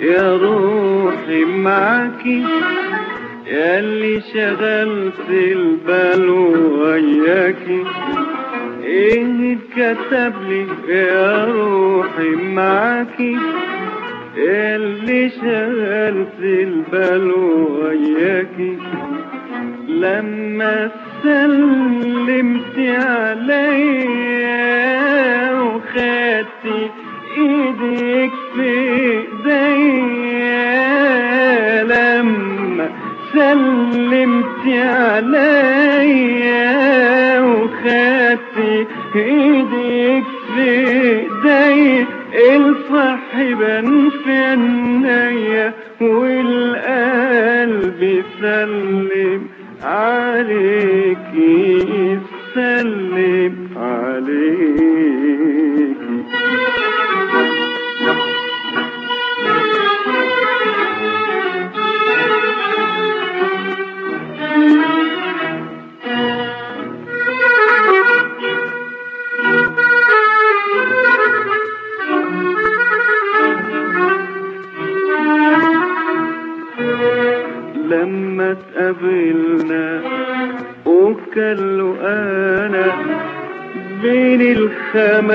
يا روحي معاكي يا اللي شغلت البال وياكي إيه اتكتب لي يا روحي معاكي اللي شغلت البال وياكي لما سلمت عليا إيدك في ايديا الفرح في عينيا والقلب سلم عليكي سلم عليكي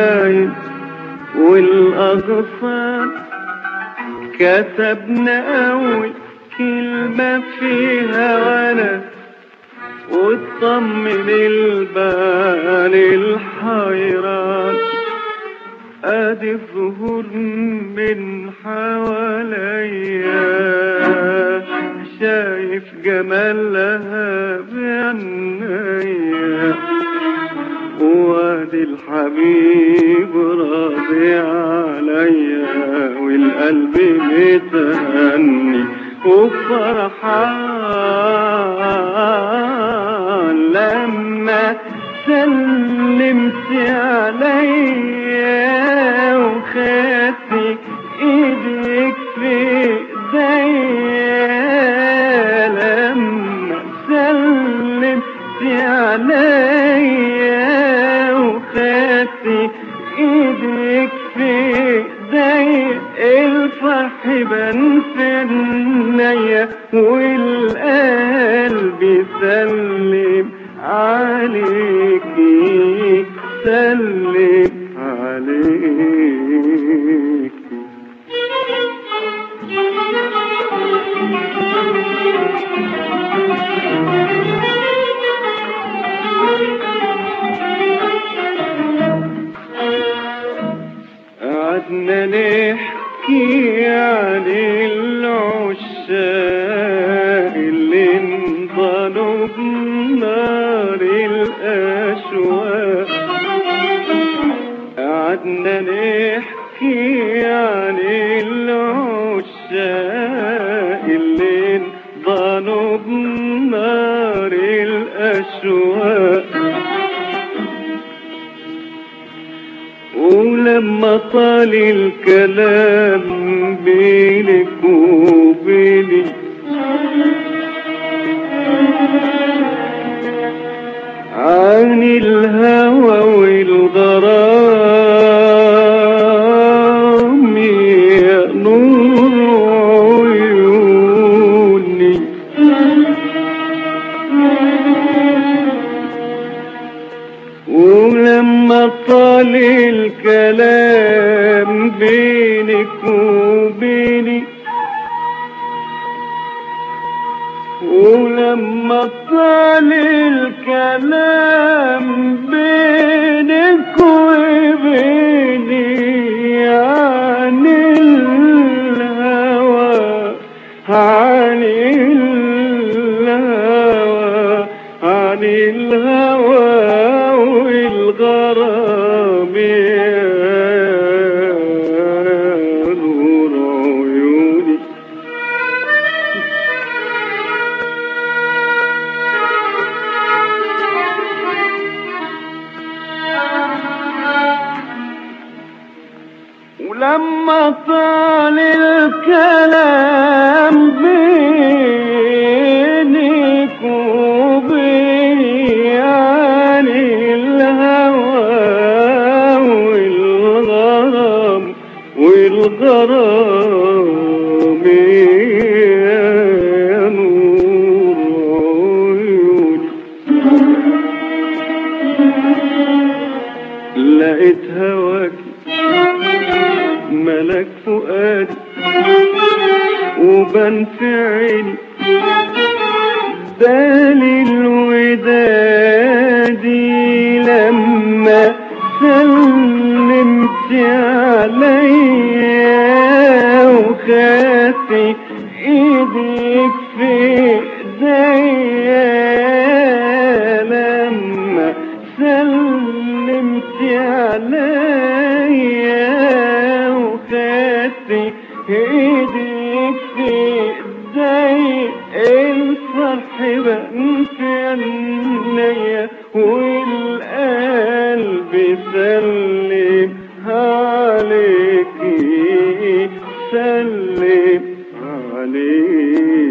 الخمايل والاغصان كتبنا اول كلمة فيها وأنا وطمن البال الحيران. أدي الظهور من حواليا شايف جمالها بعينيا وادي الحبيب راضي عليا والقلب متهني وفرحان لما سلمت عليا وخدتي إيدك في في ايديا الفرح بان في عينيا والقلب سلم عليكي سلم عليكي انضلوا بنار الأشواق. قعدنا نحكي عن العشاق اللي انضلوا بنار الأشواق. ولما طال الكلام بينك الهوى والغرام يا نور عيوني. ولما طال الكلام بينك وبيني ولما طال عن الهوى ولما طال الكلام بينك وبين الهوى والغرام والغرام يا نور عيوني لقيتها وبان في عيني بالي الودادي لما سلمت عليا وخدت ايديك في إيديا. وخدت ايديك في ايديا الفرح بان في عينيا والقلب سلم عليكي سلم عليكي